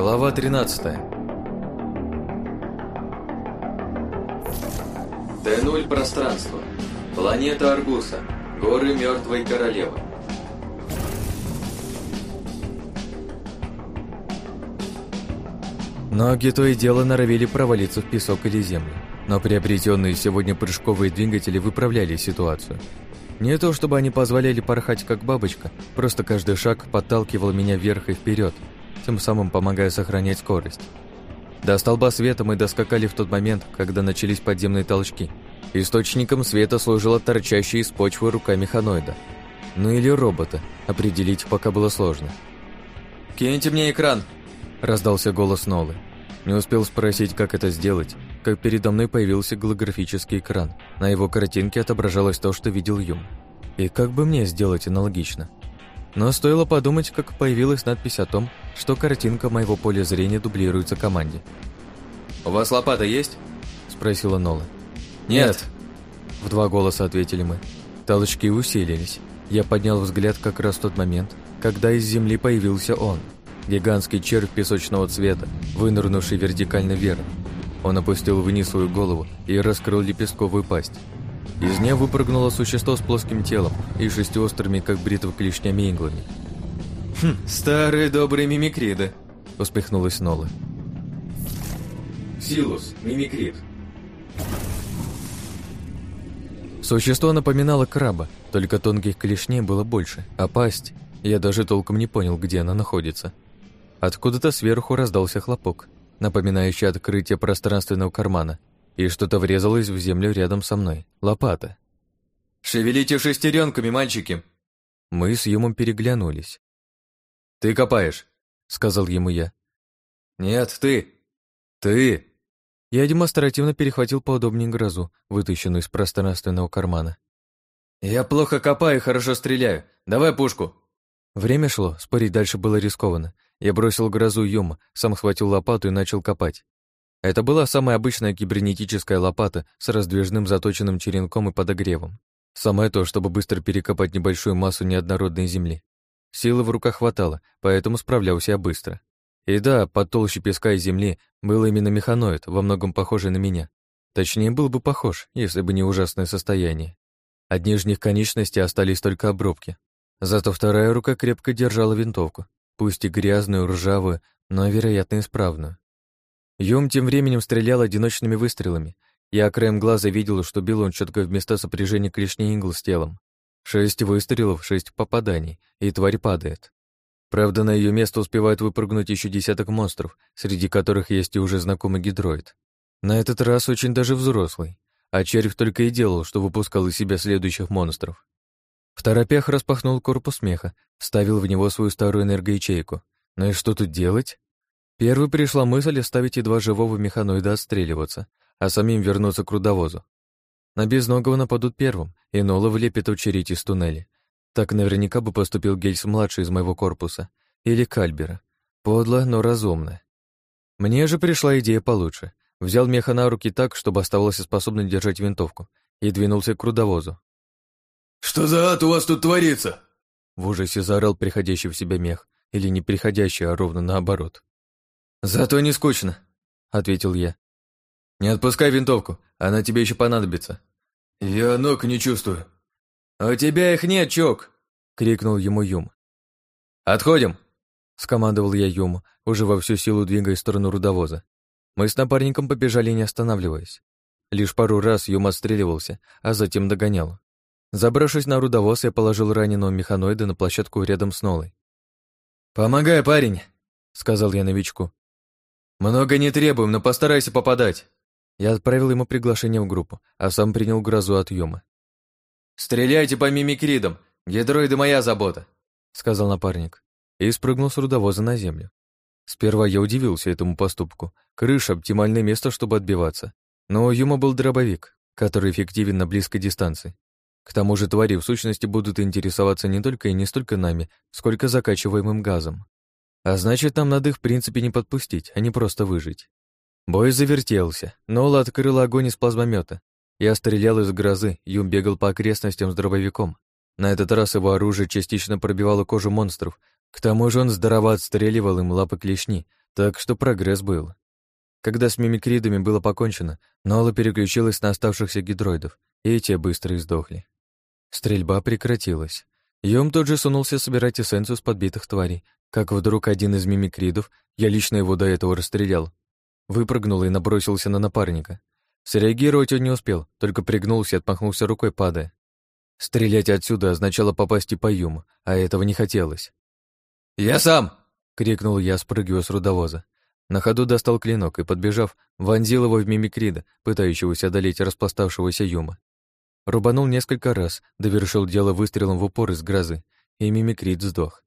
Глава 13 Т-0 пространство. Планета Аргуса. Горы Мертвой Королевы. Ноги то и дело норовили провалиться в песок или землю, но приобретенные сегодня прыжковые двигатели выправляли ситуацию. Не то чтобы они позволяли порхать как бабочка, просто каждый шаг подталкивал меня вверх и вперед, тем самым помогая сохранять скорость. До столба света мы доскакали в тот момент, когда начались подземные толчки. Источником света служила торчащая из почвы рука механоида. Ну или робота, определить пока было сложно. «Киньте мне экран!» – раздался голос Нолы. Не успел спросить, как это сделать, как передо мной появился голографический экран. На его картинке отображалось то, что видел Юм. И как бы мне сделать аналогично? Но стоило подумать, как появилась надпись о том, что картинка моего поля зрения дублируется команде. «У вас лопата есть?» – спросила Нола. «Нет!» В два голоса ответили мы. Толчки усилились. Я поднял взгляд как раз в тот момент, когда из земли появился он. Гигантский червь песочного цвета, вынырнувший вертикально вверх. Он опустил вниз свою голову и раскрыл лепестковую пасть. Из нее выпрыгнуло существо с плоским телом и шестиострыми, как бритва клешнями иглами. «Хм, старые добрые мимикриды», — успехнулась Нола. Силус, мимикрид. Существо напоминало краба, только тонких клешней было больше, а пасть... Я даже толком не понял, где она находится. Откуда-то сверху раздался хлопок, напоминающий открытие пространственного кармана, и что-то врезалось в землю рядом со мной. Лопата. «Шевелите шестеренками, мальчики!» Мы с Юмом переглянулись. «Ты копаешь», — сказал ему я. «Нет, ты! Ты!» Я демонстративно перехватил поудобнее грозу, вытащенную из пространственного кармана. «Я плохо копаю и хорошо стреляю. Давай пушку!» Время шло, спорить дальше было рискованно. Я бросил грозу Юма, сам схватил лопату и начал копать. Это была самая обычная кибернетическая лопата с раздвижным заточенным черенком и подогревом. Самое то, чтобы быстро перекопать небольшую массу неоднородной земли. Силы в руках хватало, поэтому справлялся я быстро. И да, под толще песка и земли был именно механоид, во многом похожий на меня. Точнее, был бы похож, если бы не ужасное состояние. От нижних конечностей остались только обрубки. Зато вторая рука крепко держала винтовку, пусть и грязную, ржавую, но, вероятно, исправную. Юм тем временем стрелял одиночными выстрелами. Я краем глаза видел, что бил он четко в места сопряжения клешней игл с телом. Шесть выстрелов, шесть попаданий, и тварь падает. Правда, на ее место успевает выпрыгнуть еще десяток монстров, среди которых есть и уже знакомый гидроид. На этот раз очень даже взрослый, а червь только и делал, что выпускал из себя следующих монстров. В торопях распахнул корпус меха, вставил в него свою старую энергоячейку. Ну и что тут делать? Первой пришла мысль оставить едва живого механоида отстреливаться, а самим вернуться к рудовозу. На безногого нападут первым, и Нола влепит очередь из туннеля, так наверняка бы поступил Гельс-младший из моего корпуса. Или Кальбера. Подло, но разумно. Мне же пришла идея получше. Взял меха на руки так, чтобы оставался способным держать винтовку, и двинулся к рудовозу. «Что за ад у вас тут творится?» В ужасе заорал приходящий в себя мех, или не приходящий, а ровно наоборот. «Зато не скучно», — ответил я. «Не отпускай винтовку, она тебе еще понадобится». «Я ног не чувствую», «У тебя их нет, Чок!» — крикнул ему Юм. «Отходим!» — скомандовал я Юму, уже во всю силу двигая в сторону рудовоза. Мы с напарником побежали, не останавливаясь. Лишь пару раз Юм отстреливался, а затем догонял. Забравшись на рудовоз, я положил раненого механоида на площадку рядом с Нолой. «Помогай, парень!» — сказал я новичку. «Много не требуем, но постарайся попадать!» Я отправил ему приглашение в группу, а сам принял грозу от Юма. «Стреляйте по мимикридам! Гидроиды моя забота!» — сказал напарник и спрыгнул с рудовоза на землю. Сперва я удивился этому поступку. Крыша — оптимальное место, чтобы отбиваться. Но у Юма был дробовик, который эффективен на близкой дистанции. К тому же твари в сущности будут интересоваться не только и не столько нами, сколько закачиваемым газом. А значит, нам надо их в принципе не подпустить, а не просто выжить. Бой завертелся. Нола открыла огонь из плазмомета, я стрелял из грозы, Юм бегал по окрестностям с дробовиком. На этот раз его оружие частично пробивало кожу монстров. К тому же он здорово отстреливал им лапы клешни, Так что прогресс был. Когда с мимикридами было покончено, Нола переключилась на оставшихся гидроидов, и те быстро издохли. Стрельба прекратилась. Юм тут же сунулся собирать эссенцию с подбитых тварей, как вдруг один из мимикридов, я лично его до этого расстрелял, выпрыгнул и набросился на напарника. Среагировать он не успел, только пригнулся и отмахнулся рукой, падая. Стрелять отсюда означало попасть и по Юму, а этого не хотелось. «Я сам!» — крикнул я, спрыгивая с рудовоза. На ходу достал клинок и, подбежав, вонзил его в мимикрида, пытающегося одолеть распластавшегося Юма. Рубанул несколько раз, довершил дело выстрелом в упор из грозы, и мимикрид сдох.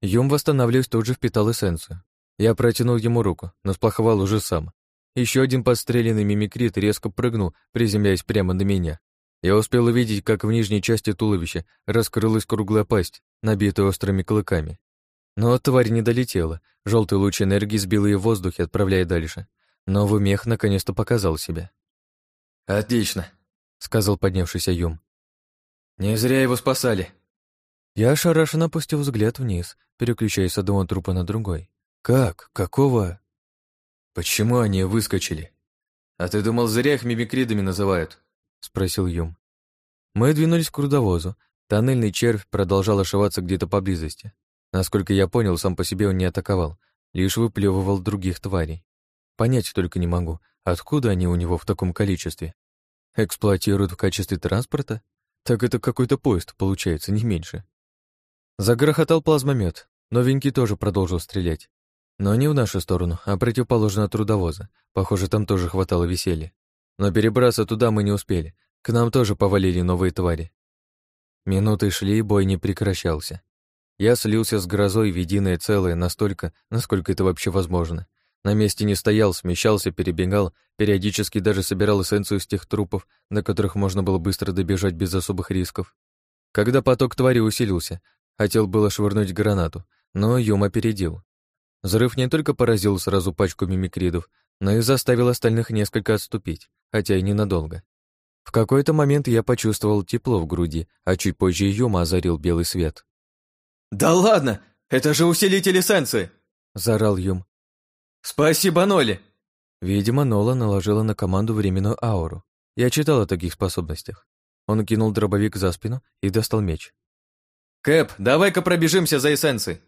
Юм, восстанавливаясь, тут же впитал эссенцию. Я протянул ему руку, но сплоховал уже сам. Еще один подстреленный мимикрит резко прыгнул, приземляясь прямо на меня. Я успел увидеть, как в нижней части туловища раскрылась круглая пасть, набитая острыми клыками. Но тварь не долетела, желтый луч энергии сбил ее в воздухе, отправляя дальше. Новый мех наконец-то показал себя. «Отлично», — сказал поднявшийся Юм. «Не зря его спасали». Я ошарашенно опустил взгляд вниз, переключаясь с одного трупа на другой. «Как? Какого?» «Почему они выскочили? А ты думал, зря их мимикридами называют?» — спросил Юм. Мы двинулись к рудовозу. Тоннельный червь продолжал ошиваться где-то поблизости. Насколько я понял, сам по себе он не атаковал, лишь выплевывал других тварей. Понять только не могу, откуда они у него в таком количестве. Эксплуатируют в качестве транспорта? Так это какой-то поезд, получается, не меньше. Загрохотал плазмомет. Новенький тоже продолжил стрелять. Но не в нашу сторону, а противоположно от трудовоза. Похоже, там тоже хватало веселья. Но перебраться туда мы не успели. К нам тоже повалили новые твари. Минуты шли, и бой не прекращался. Я слился с грозой в единое целое настолько, насколько это вообще возможно. На месте не стоял, смещался, перебегал, периодически даже собирал эссенцию из тех трупов, до которых можно было быстро добежать без особых рисков. Когда поток твари усилился, хотел было швырнуть гранату, но Юм опередил. Взрыв не только поразил сразу пачку мимикридов, но и заставил остальных несколько отступить, хотя и ненадолго. В какой-то момент я почувствовал тепло в груди, а чуть позже Юма озарил белый свет. «Да ладно! Это же усилитель эссенции!» — заорал Юм. «Спасибо, Ноли!» Видимо, Нола наложила на команду временную ауру. Я читал о таких способностях. Он кинул дробовик за спину и достал меч. «Кэп, давай-ка пробежимся за эссенцией!»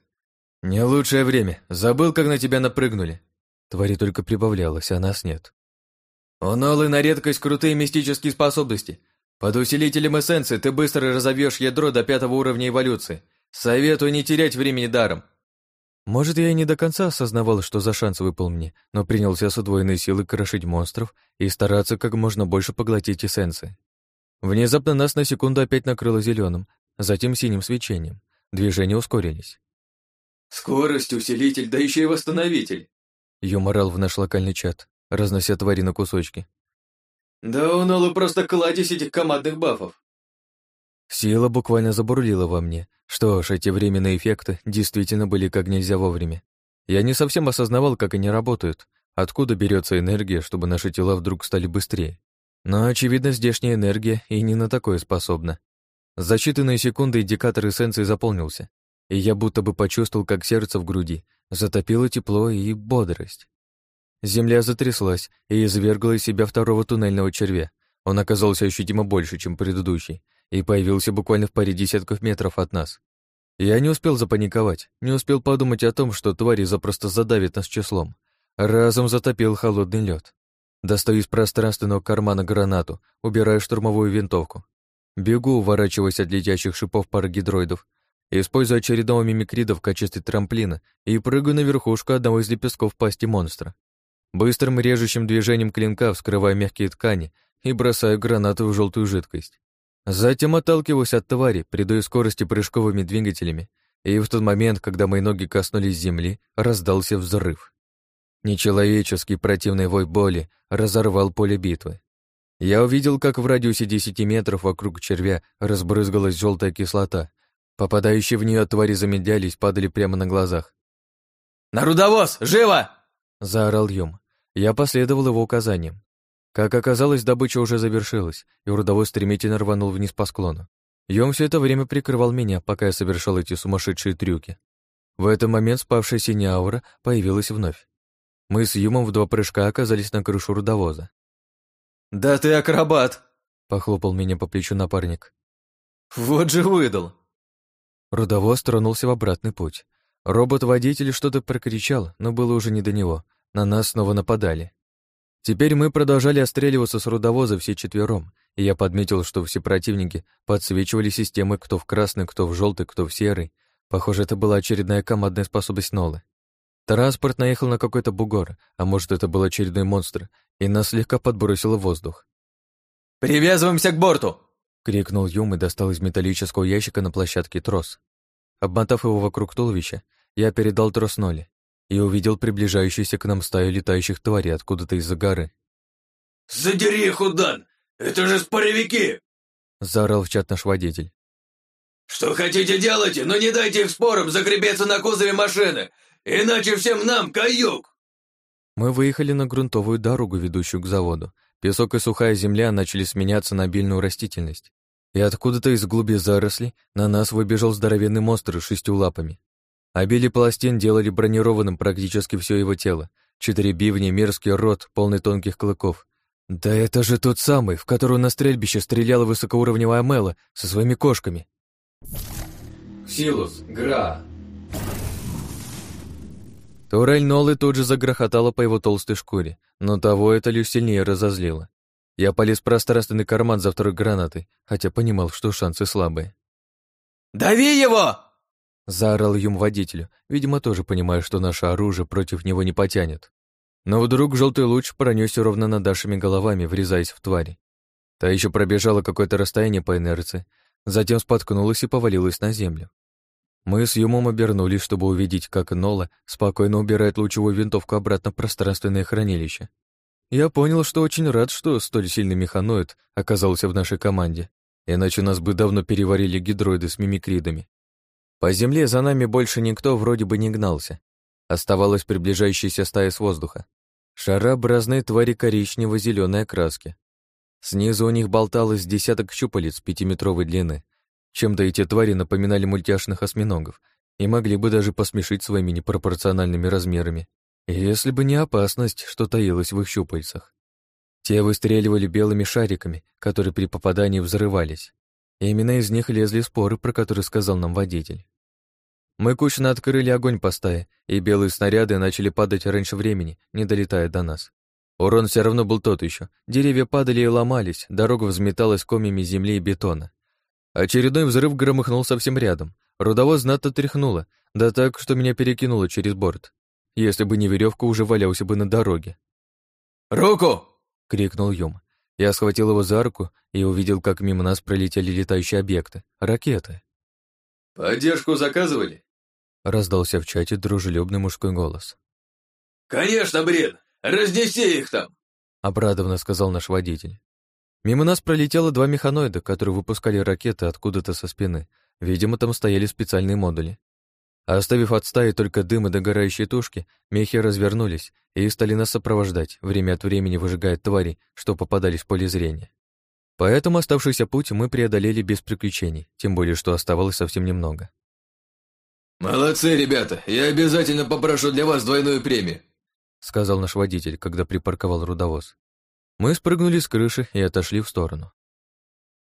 «Не лучшее время. Забыл, как на тебя напрыгнули». Твари только прибавлялось, а нас нет. «У Нолы на редкость крутые мистические способности. Под усилителем эссенции ты быстро разовьешь ядро до пятого уровня эволюции. Советую не терять времени даром. Может, я и не до конца осознавал, что за шанс выпал мне, но принялся с удвоенной силы крошить монстров и стараться как можно больше поглотить эссенции. Внезапно нас на секунду опять накрыло зеленым, затем синим свечением. Движения ускорились. «Скорость, усилитель, да еще и восстановитель!» Юморал в наш локальный чат, разнося твари на кусочки. «Да у Нолы просто кладезь этих командных бафов!» Сила буквально забурлила во мне. Что ж, эти временные эффекты действительно были как нельзя вовремя. Я не совсем осознавал, как они работают, откуда берется энергия, чтобы наши тела вдруг стали быстрее. Но, очевидно, здешняя энергия и не на такое способна. За считанные секунды индикатор эссенции заполнился, и я будто бы почувствовал, как сердце в груди затопило тепло и бодрость. Земля затряслась и извергла из себя второго туннельного червя. Он оказался ощутимо больше, чем предыдущий, и появился буквально в паре десятков метров от нас. Я не успел запаниковать, не успел подумать о том, что твари запросто задавят нас числом. Разом затопил холодный лед. Достаю из пространственного кармана гранату, убираю штурмовую винтовку. Бегу, уворачиваясь от летящих шипов парагидроидов, используя очередного мимикрида в качестве трамплина и прыгаю на верхушку одного из лепестков пасти монстра. Быстрым режущим движением клинка вскрываю мягкие ткани и бросаю гранату в желтую жидкость. Затем отталкиваюсь от твари, придаю скорости прыжковыми двигателями, и в тот момент, когда мои ноги коснулись земли, раздался взрыв. Нечеловеческий противный вой боли разорвал поле битвы. Я увидел, как в радиусе 10 метров вокруг червя разбрызгалась желтая кислота. Попадающие в нее твари замедлялись, падали прямо на глазах. «На рудовоз! Живо!» — заорал Юм. Я последовал его указаниям. Как оказалось, добыча уже завершилась, и рудовой стремительно рванул вниз по склону. Йом все это время прикрывал меня, пока я совершал эти сумасшедшие трюки. В этот момент спавшая синяя аура появилась вновь. Мы с Юмом в два прыжка оказались на крышу рудовоза. «Да ты акробат!» — похлопал меня по плечу напарник. «Вот же выдал!» Рудовоз тронулся в обратный путь. Робот-водитель что-то прокричал, но было уже не до него. На нас снова нападали. Теперь мы продолжали отстреливаться с рудовоза все четвером, и я подметил, что все противники подсвечивали системы кто в красный, кто в желтый, кто в серый. Похоже, это была очередная командная способность Нолы. Транспорт наехал на какой-то бугор, а может, это был очередной монстр, и нас слегка подбросило в воздух. «Привязываемся к борту!» — крикнул Юм и достал из металлического ящика на площадке трос. Обмотав его вокруг туловища, я передал трос Ноле и увидел приближающуюся к нам стаю летающих тварей откуда-то из-за горы. «Задери их, Удан! Это же споровики!» — заорал в чат наш водитель. «Что хотите делайте, но не дайте их спорам загребеться на кузове машины, иначе всем нам каюк!» Мы выехали на грунтовую дорогу, ведущую к заводу. Песок и сухая земля начали сменяться на обильную растительность. И откуда-то из глуби зарослей на нас выбежал здоровенный монстр с шестью лапами. Обили пластин делали бронированным практически все его тело. Четыре бивни, мерзкий рот, полный тонких клыков. Да это же тот самый, в которого на стрельбище стреляла высокоуровневая Мела со своими кошками. Силус, Гра. Турель Нолы тут же загрохотала по его толстой шкуре, но того это лишь сильнее разозлило. Я полез в пространственный карман за второй гранатой, хотя понимал, что шансы слабые. «Дави его!» Заорал Юм водителю, видимо, тоже понимая, что наше оружие против него не потянет. Но вдруг желтый луч пронесся ровно над нашими головами, врезаясь в твари. Та еще пробежала какое-то расстояние по инерции, затем споткнулась и повалилась на землю. Мы с Юмом обернулись, чтобы увидеть, как Нола спокойно убирает лучевую винтовку обратно в пространственное хранилище. Я понял, что очень рад, что столь сильный механоид оказался в нашей команде, иначе нас бы давно переварили гидроиды с мимикридами. По земле за нами больше никто вроде бы не гнался. Оставалась приближающаяся стая с воздуха. Шарообразные твари коричнево зеленой окраски. Снизу у них болталось десяток щупалец пятиметровой длины. Чем-то эти твари напоминали мультяшных осьминогов и могли бы даже посмешить своими непропорциональными размерами, если бы не опасность, что таилась в их щупальцах. Те выстреливали белыми шариками, которые при попадании взрывались. И именно из них лезли споры, про которые сказал нам водитель. Мы кучно открыли огонь по стае, и белые снаряды начали падать раньше времени, не долетая до нас. Урон все равно был тот еще. Деревья падали и ломались, дорога взметалась комьями земли и бетона. Очередной взрыв громыхнул совсем рядом. Рудовоз знатно тряхнуло, да так, что меня перекинуло через борт. Если бы не веревка, уже валялся бы на дороге. «Руку!» — крикнул Юм. Я схватил его за руку и увидел, как мимо нас пролетели летающие объекты. Ракеты. «Поддержку заказывали?» Раздался в чате дружелюбный мужской голос. «Конечно, Брин! Разнеси их там!» Обрадованно сказал наш водитель. Мимо нас пролетело два механоида, которые выпускали ракеты откуда-то со спины. Видимо, там стояли специальные модули. А оставив от стаи только дым и догорающие тушки, мехи развернулись и стали нас сопровождать, время от времени выжигая твари, что попадались в поле зрения. Поэтому оставшийся путь мы преодолели без приключений, тем более, что оставалось совсем немного. «Молодцы, ребята! Я обязательно попрошу для вас двойную премию!» сказал наш водитель, когда припарковал рудовоз. Мы спрыгнули с крыши и отошли в сторону.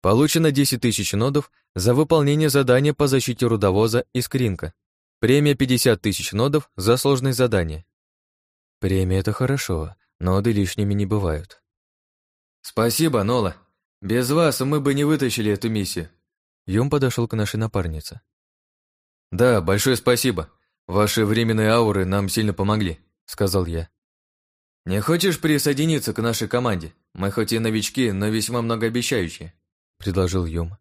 Получено 10 тысяч нодов за выполнение задания по защите рудовоза и скринка. Премия 50 тысяч нодов за сложные задания. Премия — это хорошо, ноды лишними не бывают. Спасибо, Нола. Без вас мы бы не вытащили эту миссию. Юм подошел к нашей напарнице. Да, большое спасибо. Ваши временные ауры нам сильно помогли, сказал я. Не хочешь присоединиться к нашей команде? Мы хоть и новички, но весьма многообещающие, предложил Юм.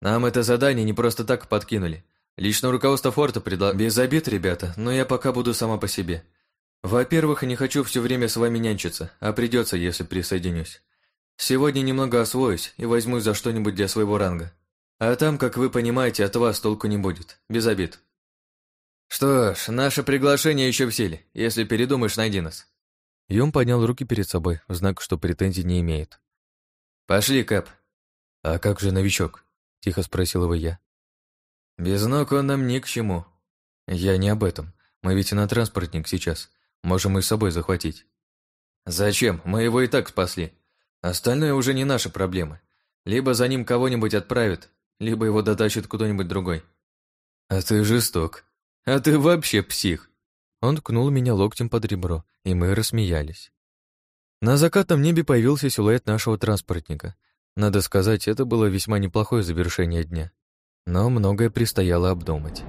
Нам это задание не просто так подкинули. Лично руководство форта предла... Без обид, ребята, но я пока буду сама по себе. Во-первых, не хочу все время с вами нянчиться, а придется, если присоединюсь. Сегодня немного освоюсь и возьмусь за что-нибудь для своего ранга. А там, как вы понимаете, от вас толку не будет. Без обид. Что ж, наше приглашение еще в силе. Если передумаешь, найди нас. Юм поднял руки перед собой, в знак, что претензий не имеет. Пошли, Кэп. А как же новичок? Тихо спросил его я. Без ног он нам ни к чему. Я не об этом. Мы ведь и на транспортник сейчас. Можем и с собой захватить. Зачем? Мы его и так спасли. Остальное уже не наши проблемы. Либо за ним кого-нибудь отправят, либо его дотащит кто-нибудь другой. А ты жесток. А ты вообще псих. Он ткнул меня локтем под ребро, и мы рассмеялись. На закатном небе появился силуэт нашего транспортника. Надо сказать, это было весьма неплохое завершение дня. Но многое предстояло обдумать.